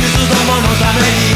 傷どものために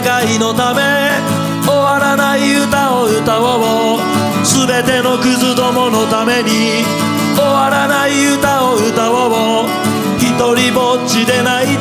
世界のため終わらない歌を歌おう。全てのクズどものために終わらない歌を歌おう。一人ぼっちで泣いて